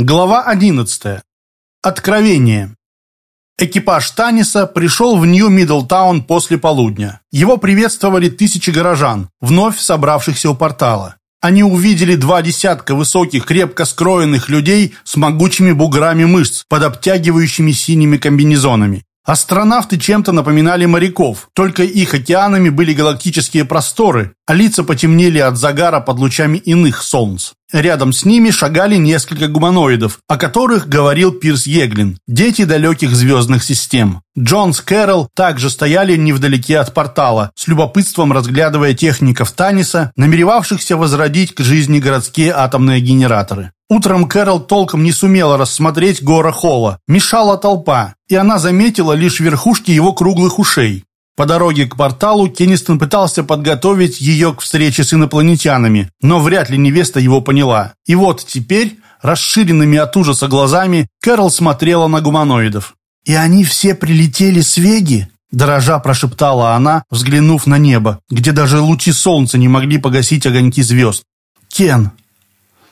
Глава 11. Откровение. Экипаж Таниса пришел в Нью-Миддлтаун после полудня. Его приветствовали тысячи горожан, вновь собравшихся у портала. Они увидели два десятка высоких, крепко скроенных людей с могучими буграми мышц под обтягивающими синими комбинезонами. Астронавты чем-то напоминали моряков, только их океанами были галактические просторы, а лица потемнели от загара под лучами иных солнц. Рядом с ними шагали несколько гуманоидов, о которых говорил Пирс Еглин, дети далеких звездных систем. Джонс Кэрролл также стояли невдалеке от портала, с любопытством разглядывая техников Таниса, намеревавшихся возродить к жизни городские атомные генераторы. Утром Кэрол толком не сумела рассмотреть гора Холла, мешала толпа, и она заметила лишь верхушки его круглых ушей. По дороге к порталу Кеннистон пытался подготовить ее к встрече с инопланетянами, но вряд ли невеста его поняла. И вот теперь, расширенными от ужаса глазами, Кэрол смотрела на гуманоидов. «И они все прилетели с Веги?» Дорожа прошептала она, взглянув на небо, где даже лучи солнца не могли погасить огоньки звезд. «Кен,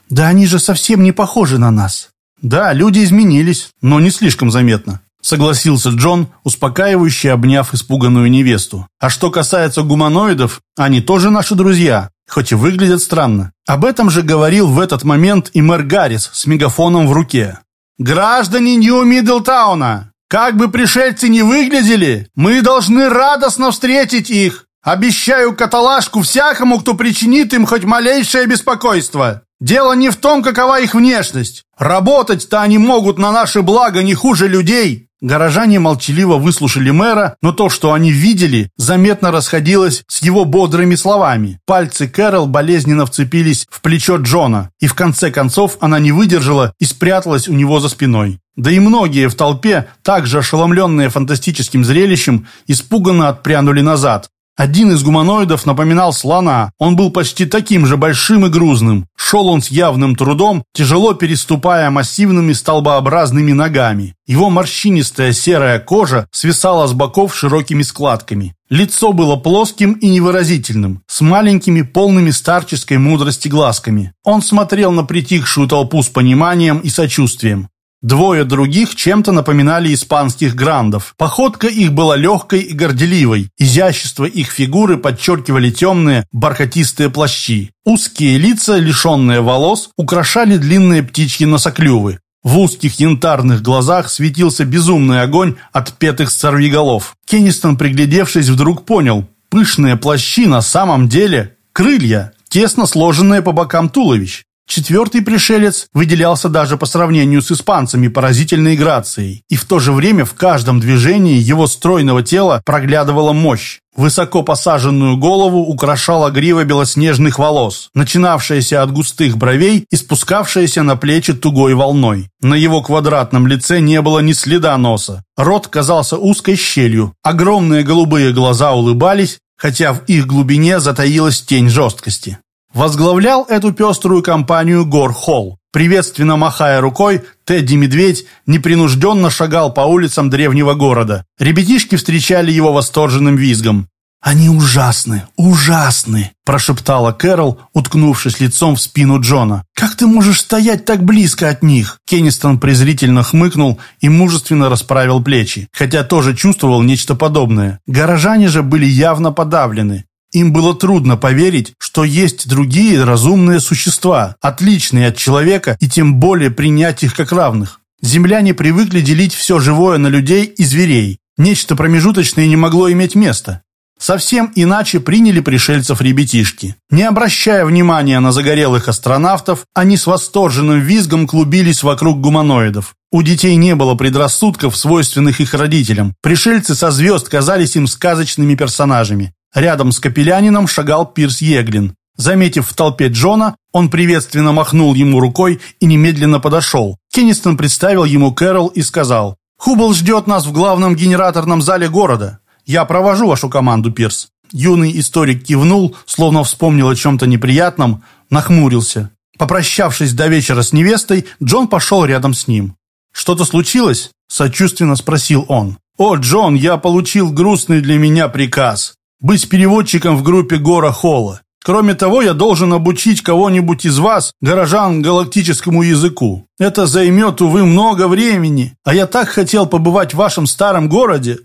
да они же совсем не похожи на нас». «Да, люди изменились, но не слишком заметно согласился Джон, успокаивающе обняв испуганную невесту. А что касается гуманоидов, они тоже наши друзья, хоть и выглядят странно. Об этом же говорил в этот момент и мэр Гаррис с мегафоном в руке. «Граждане Нью-Миддлтауна, как бы пришельцы ни выглядели, мы должны радостно встретить их. Обещаю каталажку всякому, кто причинит им хоть малейшее беспокойство. Дело не в том, какова их внешность. Работать-то они могут на наше благо не хуже людей. Горожане молчаливо выслушали мэра, но то, что они видели, заметно расходилось с его бодрыми словами. Пальцы Кэрол болезненно вцепились в плечо Джона, и в конце концов она не выдержала и спряталась у него за спиной. Да и многие в толпе, также ошеломленные фантастическим зрелищем, испуганно отпрянули назад, один из гуманоидов напоминал слона. Он был почти таким же большим и грузным. Шел он с явным трудом, тяжело переступая массивными столбообразными ногами. Его морщинистая серая кожа свисала с боков широкими складками. Лицо было плоским и невыразительным, с маленькими, полными старческой мудрости глазками. Он смотрел на притихшую толпу с пониманием и сочувствием. Двое других чем-то напоминали испанских грандов. Походка их была легкой и горделивой. Изящество их фигуры подчеркивали темные, бархатистые плащи. Узкие лица, лишенные волос, украшали длинные птичьи носоклювы. В узких янтарных глазах светился безумный огонь от петых сорвиголов. Кеннистон, приглядевшись, вдруг понял. Пышные плащи на самом деле крылья, тесно сложенные по бокам туловищ. Четвертый пришелец выделялся даже по сравнению с испанцами поразительной грацией, и в то же время в каждом движении его стройного тела проглядывала мощь. Высоко посаженную голову украшала грива белоснежных волос, начинавшаяся от густых бровей и спускавшаяся на плечи тугой волной. На его квадратном лице не было ни следа носа. Рот казался узкой щелью, огромные голубые глаза улыбались, хотя в их глубине затаилась тень жесткости. Возглавлял эту пеструю компанию Гор Холл. Приветственно махая рукой, Тедди Медведь непринужденно шагал по улицам древнего города. Ребятишки встречали его восторженным визгом. «Они ужасны, ужасны!» – прошептала Кэрол, уткнувшись лицом в спину Джона. «Как ты можешь стоять так близко от них?» Кеннистон презрительно хмыкнул и мужественно расправил плечи, хотя тоже чувствовал нечто подобное. Горожане же были явно подавлены. Им было трудно поверить, что есть другие разумные существа, отличные от человека и тем более принять их как равных. Земляне привыкли делить все живое на людей и зверей. Нечто промежуточное не могло иметь места. Совсем иначе приняли пришельцев ребятишки. Не обращая внимания на загорелых астронавтов, они с восторженным визгом клубились вокруг гуманоидов. У детей не было предрассудков, свойственных их родителям. Пришельцы со звезд казались им сказочными персонажами. Рядом с капелянином шагал Пирс Еглин. Заметив в толпе Джона, он приветственно махнул ему рукой и немедленно подошел. Кеннистон представил ему Кэрол и сказал, «Хубл ждет нас в главном генераторном зале города. Я провожу вашу команду, Пирс». Юный историк кивнул, словно вспомнил о чем-то неприятном, нахмурился. Попрощавшись до вечера с невестой, Джон пошел рядом с ним. «Что-то случилось?» – сочувственно спросил он. «О, Джон, я получил грустный для меня приказ быть переводчиком в группе Гора Холла. Кроме того, я должен обучить кого-нибудь из вас, горожан, галактическому языку. Это займет, увы, много времени, а я так хотел побывать в вашем старом городе.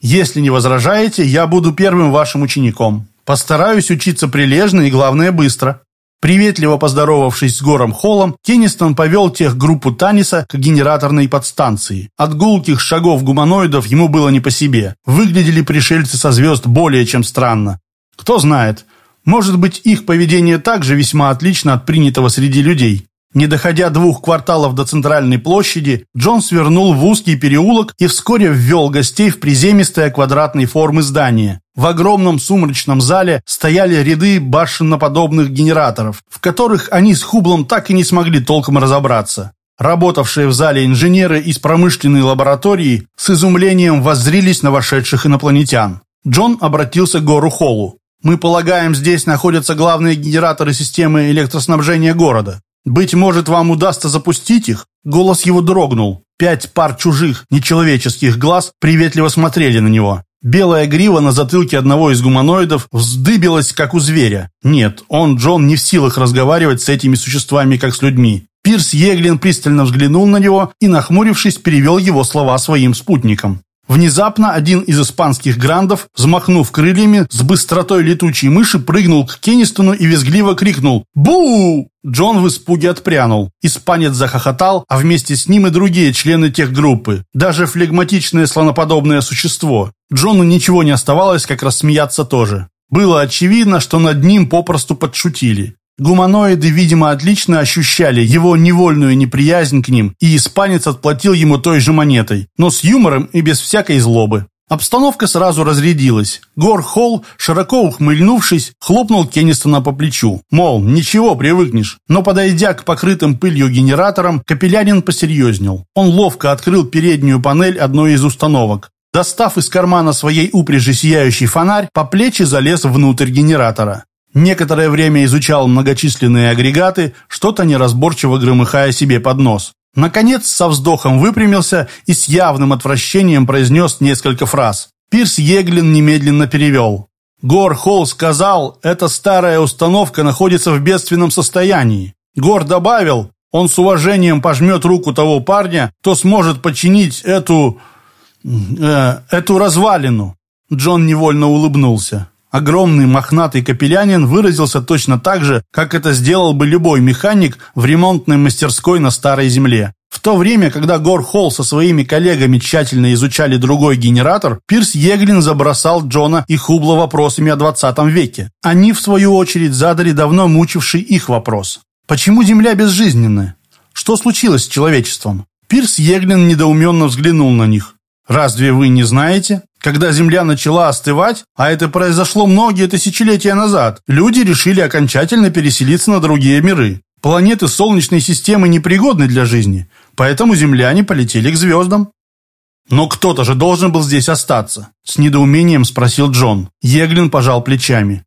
Если не возражаете, я буду первым вашим учеником. Постараюсь учиться прилежно и, главное, быстро. Приветливо поздоровавшись с Гором Холлом, Кеннистон повел тех группу Таниса к генераторной подстанции. От гулких шагов гуманоидов ему было не по себе. Выглядели пришельцы со звезд более чем странно. Кто знает, может быть, их поведение также весьма отлично от принятого среди людей. Не доходя двух кварталов до центральной площади, Джон свернул в узкий переулок и вскоре ввел гостей в приземистое квадратной формы здание. В огромном сумрачном зале стояли ряды башенноподобных генераторов, в которых они с Хублом так и не смогли толком разобраться. Работавшие в зале инженеры из промышленной лаборатории с изумлением воззрились на вошедших инопланетян. Джон обратился к Гору Холлу. «Мы полагаем, здесь находятся главные генераторы системы электроснабжения города. Быть может, вам удастся запустить их?» Голос его дрогнул. Пять пар чужих, нечеловеческих глаз приветливо смотрели на него. Белая грива на затылке одного из гуманоидов вздыбилась, как у зверя. Нет, он, Джон, не в силах разговаривать с этими существами, как с людьми. Пирс Еглин пристально взглянул на него и, нахмурившись, перевел его слова своим спутникам. Внезапно один из испанских грандов, взмахнув крыльями, с быстротой летучей мыши прыгнул к Кеннистону и визгливо крикнул «Бу!». Джон в испуге отпрянул. Испанец захохотал, а вместе с ним и другие члены тех группы. Даже флегматичное слоноподобное существо. Джону ничего не оставалось, как рассмеяться тоже. Было очевидно, что над ним попросту подшутили. Гуманоиды, видимо, отлично ощущали его невольную неприязнь к ним, и испанец отплатил ему той же монетой, но с юмором и без всякой злобы. Обстановка сразу разрядилась. Гор Холл, широко ухмыльнувшись, хлопнул Кеннистона по плечу. Мол, ничего, привыкнешь. Но подойдя к покрытым пылью генераторам, Капелянин посерьезнел. Он ловко открыл переднюю панель одной из установок. Достав из кармана своей упряжи сияющий фонарь, по плечи залез внутрь генератора. Некоторое время изучал многочисленные агрегаты, что-то неразборчиво громыхая себе под нос. Наконец, со вздохом выпрямился и с явным отвращением произнес несколько фраз. Пирс Еглин немедленно перевел. Гор Холл сказал, эта старая установка находится в бедственном состоянии. Гор добавил, он с уважением пожмет руку того парня, кто сможет починить эту... Э, эту развалину. Джон невольно улыбнулся. Огромный мохнатый капелянин выразился точно так же, как это сделал бы любой механик в ремонтной мастерской на Старой Земле. В то время, когда Гор Холл со своими коллегами тщательно изучали другой генератор, Пирс Еглин забросал Джона и Хубла вопросами о 20 веке. Они, в свою очередь, задали давно мучивший их вопрос. Почему Земля безжизненная? Что случилось с человечеством? Пирс Еглин недоуменно взглянул на них. «Разве вы не знаете?» Когда Земля начала остывать, а это произошло многие тысячелетия назад, люди решили окончательно переселиться на другие миры. Планеты Солнечной системы непригодны для жизни, поэтому земляне полетели к звездам. «Но кто-то же должен был здесь остаться?» С недоумением спросил Джон. Еглин пожал плечами.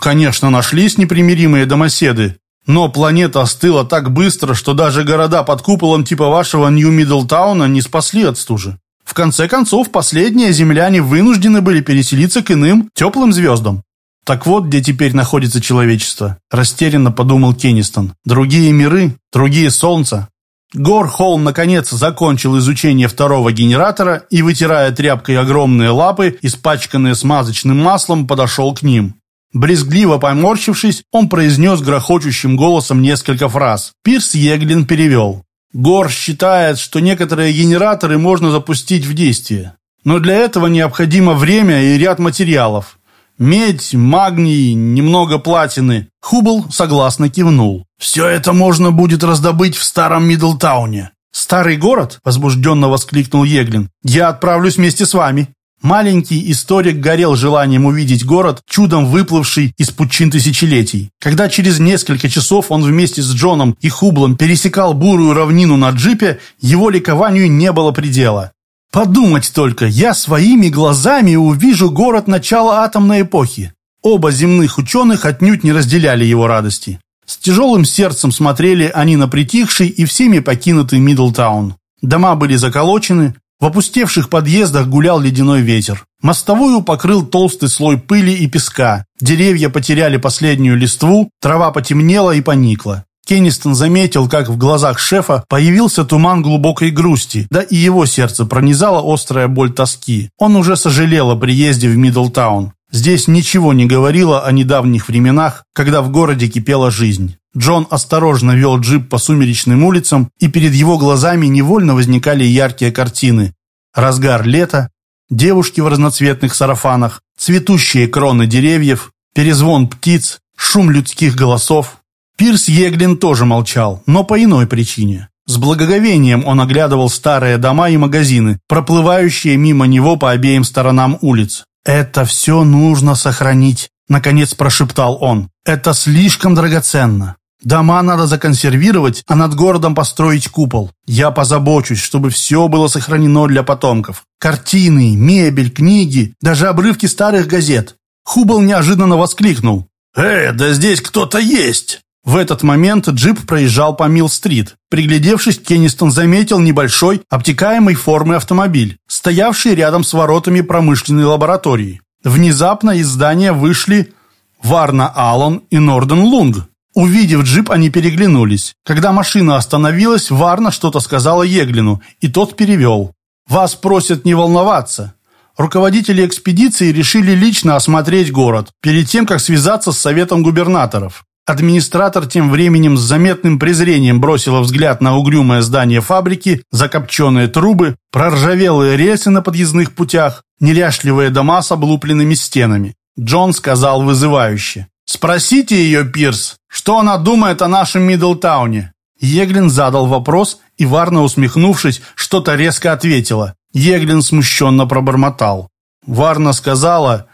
«Конечно, нашлись непримиримые домоседы, но планета остыла так быстро, что даже города под куполом типа вашего Нью-Миддлтауна не спасли от стужи. В конце концов, последние земляне вынуждены были переселиться к иным, теплым звездам. Так вот, где теперь находится человечество, растерянно подумал Кеннистон. Другие миры, другие солнца. Гор Холл, наконец, закончил изучение второго генератора и, вытирая тряпкой огромные лапы, испачканные смазочным маслом, подошел к ним. Брезгливо поморщившись, он произнес грохочущим голосом несколько фраз. Пирс Еглин перевел. Гор считает, что некоторые генераторы можно запустить в действие. Но для этого необходимо время и ряд материалов. Медь, магний, немного платины. Хубл согласно кивнул. «Все это можно будет раздобыть в старом Мидлтауне». «Старый город?» – возбужденно воскликнул Еглин. «Я отправлюсь вместе с вами». Маленький историк горел желанием увидеть город, чудом выплывший из пучин тысячелетий. Когда через несколько часов он вместе с Джоном и Хублом пересекал бурую равнину на джипе, его ликованию не было предела. Подумать только, я своими глазами увижу город начала атомной эпохи. Оба земных ученых отнюдь не разделяли его радости. С тяжелым сердцем смотрели они на притихший и всеми покинутый Мидлтаун. Дома были заколочены, В опустевших подъездах гулял ледяной ветер. Мостовую покрыл толстый слой пыли и песка. Деревья потеряли последнюю листву, трава потемнела и поникла. Кеннистон заметил, как в глазах шефа появился туман глубокой грусти, да и его сердце пронизала острая боль тоски. Он уже сожалел о приезде в Мидлтаун. Здесь ничего не говорило о недавних временах, когда в городе кипела жизнь. Джон осторожно вел джип по сумеречным улицам, и перед его глазами невольно возникали яркие картины. Разгар лета, девушки в разноцветных сарафанах, цветущие кроны деревьев, перезвон птиц, шум людских голосов, Пирс Еглин тоже молчал, но по иной причине. С благоговением он оглядывал старые дома и магазины, проплывающие мимо него по обеим сторонам улиц. «Это все нужно сохранить», — наконец прошептал он. «Это слишком драгоценно. Дома надо законсервировать, а над городом построить купол. Я позабочусь, чтобы все было сохранено для потомков. Картины, мебель, книги, даже обрывки старых газет». Хубл неожиданно воскликнул. «Э, да здесь кто-то есть!» В этот момент джип проезжал по Милл-стрит. Приглядевшись, Кеннистон заметил небольшой, обтекаемой формы автомобиль, стоявший рядом с воротами промышленной лаборатории. Внезапно из здания вышли Варна Аллон и Норден Лунг. Увидев джип, они переглянулись. Когда машина остановилась, Варна что-то сказала Еглину, и тот перевел. «Вас просят не волноваться. Руководители экспедиции решили лично осмотреть город, перед тем, как связаться с советом губернаторов. Администратор тем временем с заметным презрением бросила взгляд на угрюмое здание фабрики, закопченные трубы, проржавелые рельсы на подъездных путях, неряшливые дома с облупленными стенами. Джон сказал вызывающе. «Спросите ее, Пирс, что она думает о нашем Мидлтауне?» Еглин задал вопрос, и Варна, усмехнувшись, что-то резко ответила. Еглин смущенно пробормотал. Варна сказала,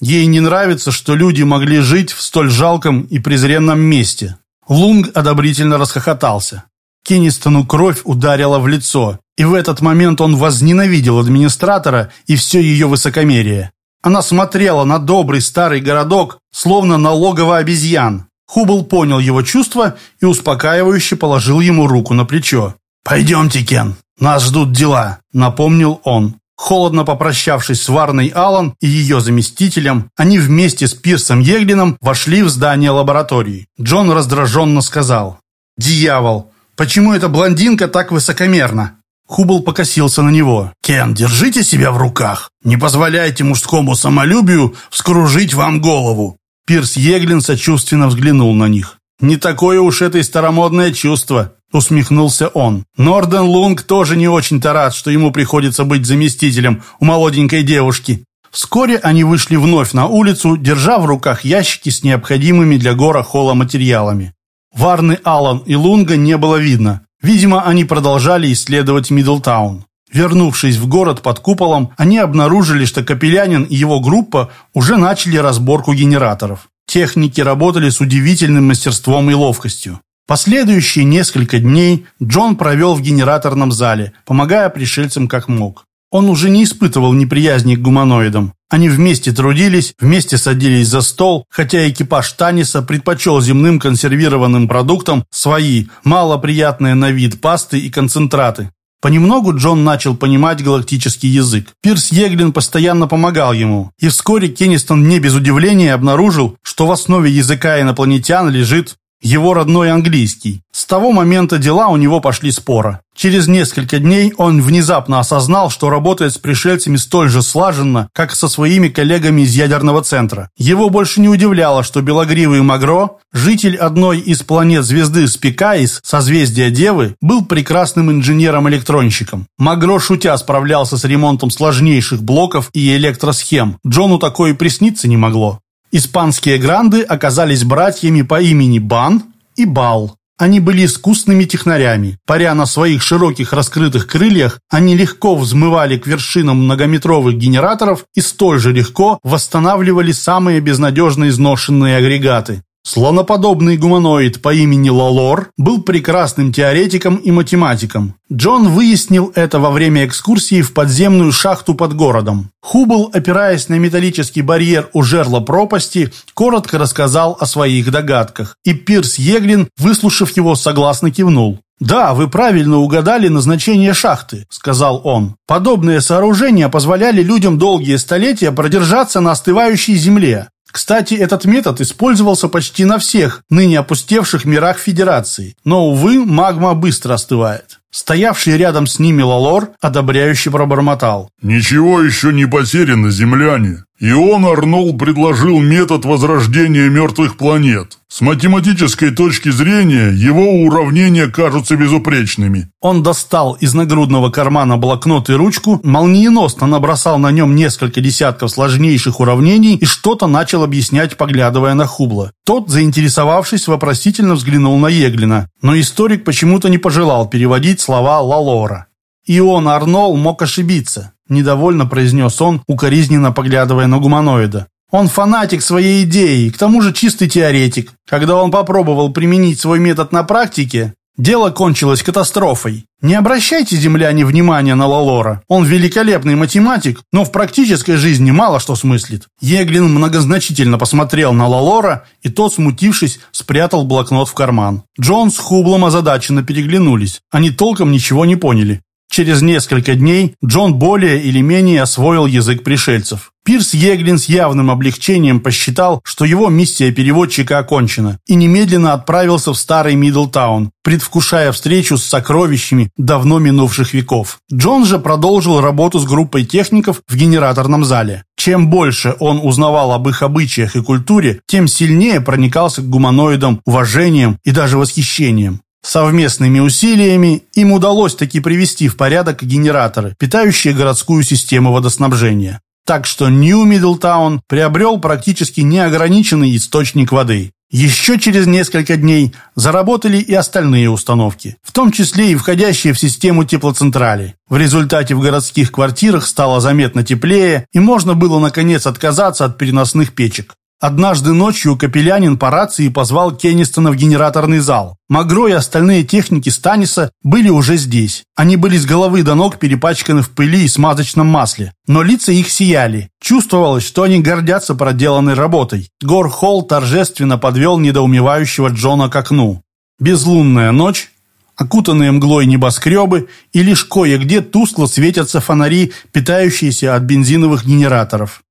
Ей не нравится, что люди могли жить в столь жалком и презренном месте. Лунг одобрительно расхохотался. Кеннистону кровь ударила в лицо, и в этот момент он возненавидел администратора и все ее высокомерие. Она смотрела на добрый старый городок, словно на логово обезьян. Хубл понял его чувства и успокаивающе положил ему руку на плечо. «Пойдемте, Кен, нас ждут дела», — напомнил он. Холодно попрощавшись с Варной Аллан и ее заместителем, они вместе с Пирсом Еглином вошли в здание лаборатории. Джон раздраженно сказал. «Дьявол! Почему эта блондинка так высокомерна?» Хубл покосился на него. «Кен, держите себя в руках. Не позволяйте мужскому самолюбию вскружить вам голову». Пирс Еглин сочувственно взглянул на них. «Не такое уж это и старомодное чувство. Усмехнулся он. Норден Лунг тоже не очень-то рад, что ему приходится быть заместителем у молоденькой девушки. Вскоре они вышли вновь на улицу, держа в руках ящики с необходимыми для гора холла материалами. Варны Аллан и Лунга не было видно. Видимо, они продолжали исследовать Мидлтаун. Вернувшись в город под куполом, они обнаружили, что Капелянин и его группа уже начали разборку генераторов. Техники работали с удивительным мастерством и ловкостью. Последующие несколько дней Джон провел в генераторном зале, помогая пришельцам как мог. Он уже не испытывал неприязни к гуманоидам. Они вместе трудились, вместе садились за стол, хотя экипаж Таниса предпочел земным консервированным продуктам свои, малоприятные на вид пасты и концентраты. Понемногу Джон начал понимать галактический язык. Пирс Еглин постоянно помогал ему, и вскоре Кеннистон не без удивления обнаружил, что в основе языка инопланетян лежит его родной английский. С того момента дела у него пошли спора. Через несколько дней он внезапно осознал, что работает с пришельцами столь же слаженно, как со своими коллегами из ядерного центра. Его больше не удивляло, что белогривый Магро, житель одной из планет звезды Спикаис, созвездия Девы, был прекрасным инженером-электронщиком. Магро, шутя, справлялся с ремонтом сложнейших блоков и электросхем. Джону такое присниться не могло. Испанские гранды оказались братьями по имени Бан и Бал. Они были искусными технарями. Паря на своих широких раскрытых крыльях, они легко взмывали к вершинам многометровых генераторов и столь же легко восстанавливали самые безнадежно изношенные агрегаты. Слоноподобный гуманоид по имени Лолор был прекрасным теоретиком и математиком. Джон выяснил это во время экскурсии в подземную шахту под городом. Хубл, опираясь на металлический барьер у жерла пропасти, коротко рассказал о своих догадках, и Пирс Еглин, выслушав его, согласно кивнул. «Да, вы правильно угадали назначение шахты», — сказал он. «Подобные сооружения позволяли людям долгие столетия продержаться на остывающей земле. Кстати, этот метод использовался почти на всех ныне опустевших мирах Федерации, но, увы, магма быстро остывает. Стоявший рядом с ними Лалор одобряюще пробормотал. «Ничего еще не потеряно, земляне. И он, Арнолд, предложил метод возрождения мертвых планет. С математической точки зрения его уравнения кажутся безупречными. Он достал из нагрудного кармана блокнот и ручку, молниеносно набросал на нем несколько десятков сложнейших уравнений и что-то начал объяснять, поглядывая на Хубла. Тот, заинтересовавшись, вопросительно взглянул на Еглина, но историк почему-то не пожелал переводить слова Лалора. И он, Арнол, мог ошибиться. Недовольно произнес он, укоризненно поглядывая на гуманоида. Он фанатик своей идеи, к тому же чистый теоретик. Когда он попробовал применить свой метод на практике, дело кончилось катастрофой. Не обращайте, земляне, внимания на Лалора. Он великолепный математик, но в практической жизни мало что смыслит. Еглин многозначительно посмотрел на Лалора, и тот, смутившись, спрятал блокнот в карман. Джон с Хублом озадаченно переглянулись. Они толком ничего не поняли. Через несколько дней Джон более или менее освоил язык пришельцев. Пирс Еглин с явным облегчением посчитал, что его миссия переводчика окончена, и немедленно отправился в старый Мидлтаун, предвкушая встречу с сокровищами давно минувших веков. Джон же продолжил работу с группой техников в генераторном зале. Чем больше он узнавал об их обычаях и культуре, тем сильнее проникался к гуманоидам уважением и даже восхищением. Совместными усилиями им удалось таки привести в порядок генераторы, питающие городскую систему водоснабжения. Так что Нью-Миддлтаун приобрел практически неограниченный источник воды. Еще через несколько дней заработали и остальные установки, в том числе и входящие в систему теплоцентрали. В результате в городских квартирах стало заметно теплее, и можно было наконец отказаться от переносных печек. Однажды ночью Капелянин по рации позвал Кеннистона в генераторный зал. Магро и остальные техники Станиса были уже здесь. Они были с головы до ног перепачканы в пыли и смазочном масле. Но лица их сияли. Чувствовалось, что они гордятся проделанной работой. Гор Холл торжественно подвел недоумевающего Джона к окну. Безлунная ночь, окутанные мглой небоскребы, и лишь кое-где тускло светятся фонари, питающиеся от бензиновых генераторов.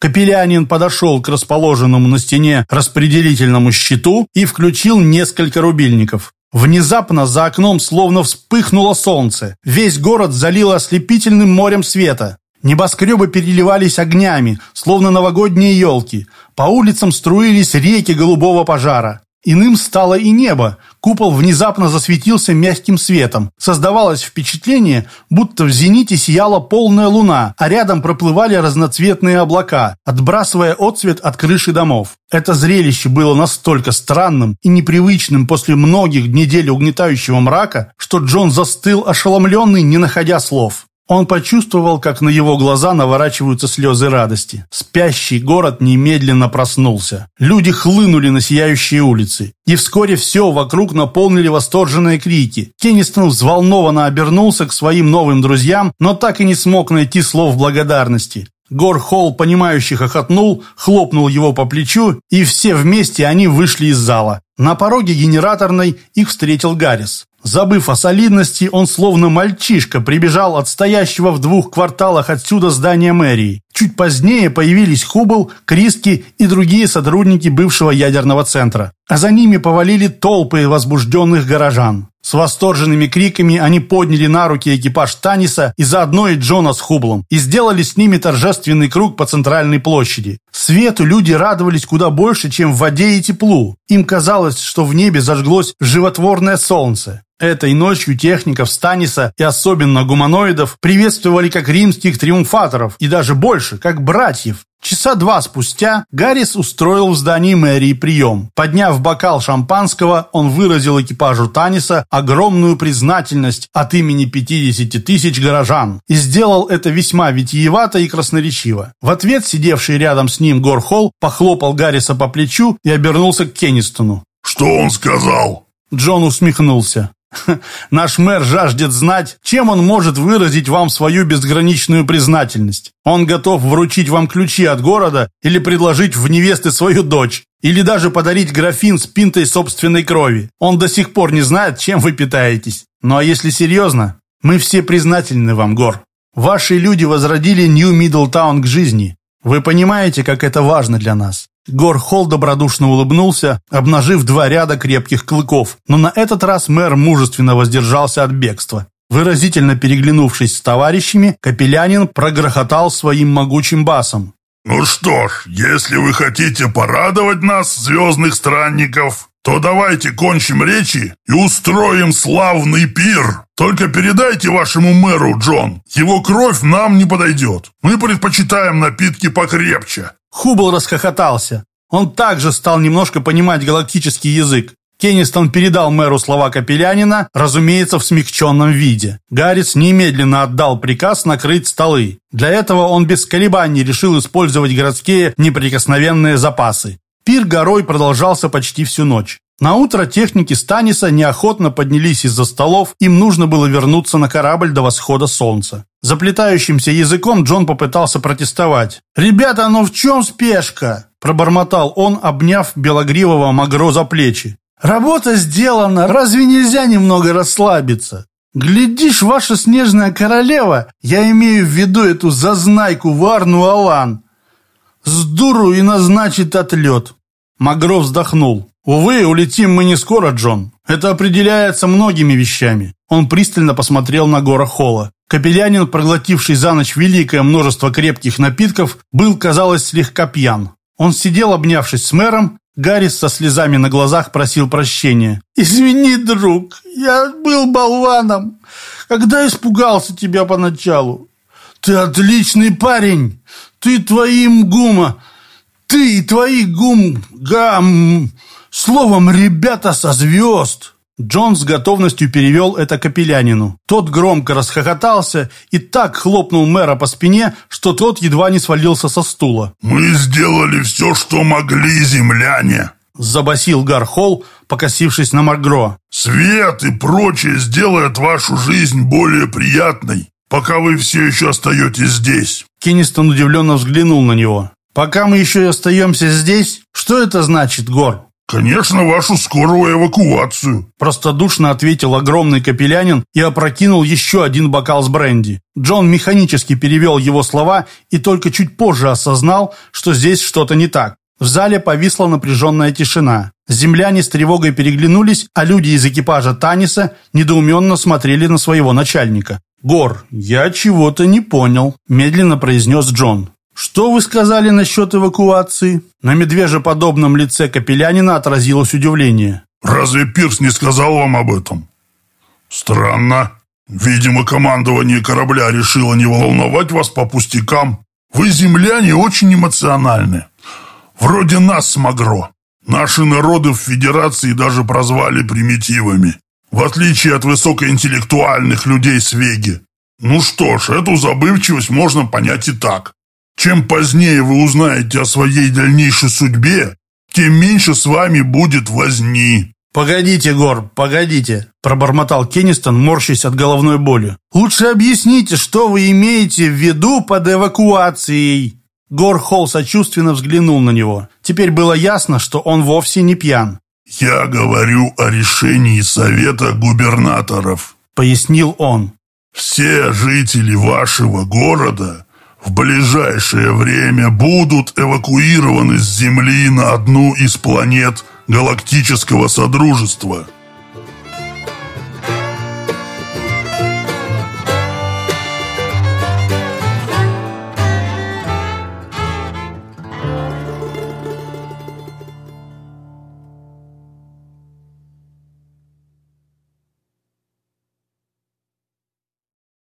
Капелянин подошел к расположенному на стене распределительному щиту и включил несколько рубильников. Внезапно за окном словно вспыхнуло солнце. Весь город залило ослепительным морем света. Небоскребы переливались огнями, словно новогодние елки. По улицам струились реки голубого пожара. Иным стало и небо. Купол внезапно засветился мягким светом. Создавалось впечатление, будто в зените сияла полная луна, а рядом проплывали разноцветные облака, отбрасывая отцвет от крыши домов. Это зрелище было настолько странным и непривычным после многих недель угнетающего мрака, что Джон застыл ошеломленный, не находя слов. Он почувствовал, как на его глаза наворачиваются слезы радости. Спящий город немедленно проснулся. Люди хлынули на сияющие улицы. И вскоре все вокруг наполнили восторженные крики. Кеннистон взволнованно обернулся к своим новым друзьям, но так и не смог найти слов благодарности. Гор Холл, понимающий, хохотнул, хлопнул его по плечу, и все вместе они вышли из зала. На пороге генераторной их встретил Гаррис. Забыв о солидности, он словно мальчишка прибежал от стоящего в двух кварталах отсюда здания мэрии. Чуть позднее появились Хубл, Криски и другие сотрудники бывшего ядерного центра. А за ними повалили толпы возбужденных горожан. С восторженными криками они подняли на руки экипаж Таниса и заодно и Джона с Хублом и сделали с ними торжественный круг по центральной площади. Свету люди радовались куда больше, чем в воде и теплу. Им казалось, что в небе зажглось животворное солнце. Этой ночью техников Станиса и особенно гуманоидов приветствовали как римских триумфаторов и даже больше, как братьев. Часа два спустя Гаррис устроил в здании мэрии прием. Подняв бокал шампанского, он выразил экипажу Таниса огромную признательность от имени 50 тысяч горожан и сделал это весьма витиевато и красноречиво. В ответ сидевший рядом с ним Горхолл похлопал Гарриса по плечу и обернулся к Кеннистону. «Что он сказал?» Джон усмехнулся. Наш мэр жаждет знать, чем он может выразить вам свою безграничную признательность. Он готов вручить вам ключи от города или предложить в невесты свою дочь, или даже подарить графин с пинтой собственной крови. Он до сих пор не знает, чем вы питаетесь. Ну а если серьезно, мы все признательны вам, Гор. Ваши люди возродили Нью-Миддлтаун к жизни. Вы понимаете, как это важно для нас. Гор Холл добродушно улыбнулся, обнажив два ряда крепких клыков, но на этот раз мэр мужественно воздержался от бегства. Выразительно переглянувшись с товарищами, Капелянин прогрохотал своим могучим басом. «Ну что ж, если вы хотите порадовать нас, звездных странников, то давайте кончим речи и устроим славный пир. Только передайте вашему мэру, Джон, его кровь нам не подойдет. Мы предпочитаем напитки покрепче». Хубл расхохотался. Он также стал немножко понимать галактический язык. Кеннистон передал мэру слова Капелянина, разумеется, в смягченном виде. Гаррис немедленно отдал приказ накрыть столы. Для этого он без колебаний решил использовать городские неприкосновенные запасы. Пир горой продолжался почти всю ночь. На утро техники Станиса неохотно поднялись из-за столов, им нужно было вернуться на корабль до восхода солнца. Заплетающимся языком Джон попытался протестовать. «Ребята, ну в чем спешка?» – пробормотал он, обняв белогривого Магро за плечи. «Работа сделана, разве нельзя немного расслабиться?» «Глядишь, ваша снежная королева, я имею в виду эту зазнайку Варну Алан, с дуру и назначит отлет». Магро вздохнул. «Увы, улетим мы не скоро, Джон. Это определяется многими вещами». Он пристально посмотрел на Гора Холла. Капелянин, проглотивший за ночь великое множество крепких напитков, был, казалось, слегка пьян. Он сидел, обнявшись с мэром. Гаррис со слезами на глазах просил прощения. «Извини, друг, я был болваном, когда испугался тебя поначалу. Ты отличный парень, ты твоим гума, ты и твои гум... гам... Словом, ребята со звезд!» Джон с готовностью перевел это капелянину. Тот громко расхохотался и так хлопнул мэра по спине, что тот едва не свалился со стула. «Мы сделали все, что могли, земляне!» Забасил Гархол, покосившись на Маргро. «Свет и прочее сделает вашу жизнь более приятной, пока вы все еще остаетесь здесь!» Кеннистон удивленно взглянул на него. «Пока мы еще остаемся здесь? Что это значит, Гор?» «Конечно, вашу скорую эвакуацию», – простодушно ответил огромный капелянин и опрокинул еще один бокал с бренди. Джон механически перевел его слова и только чуть позже осознал, что здесь что-то не так. В зале повисла напряженная тишина. Земляне с тревогой переглянулись, а люди из экипажа Таниса недоуменно смотрели на своего начальника. «Гор, я чего-то не понял», – медленно произнес Джон. «Что вы сказали насчет эвакуации?» На медвежеподобном лице Капелянина отразилось удивление. «Разве Пирс не сказал вам об этом?» «Странно. Видимо, командование корабля решило не волновать вас по пустякам. Вы, земляне, очень эмоциональны. Вроде нас с. Наши народы в Федерации даже прозвали примитивами. В отличие от высокоинтеллектуальных людей с Веги. Ну что ж, эту забывчивость можно понять и так. Чем позднее вы узнаете о своей дальнейшей судьбе, тем меньше с вами будет возни». «Погодите, Гор, погодите», – пробормотал Кеннистон, морщась от головной боли. «Лучше объясните, что вы имеете в виду под эвакуацией?» Гор Холл сочувственно взглянул на него. Теперь было ясно, что он вовсе не пьян. «Я говорю о решении Совета губернаторов», – пояснил он. «Все жители вашего города в ближайшее время будут эвакуированы с Земли на одну из планет Галактического Содружества –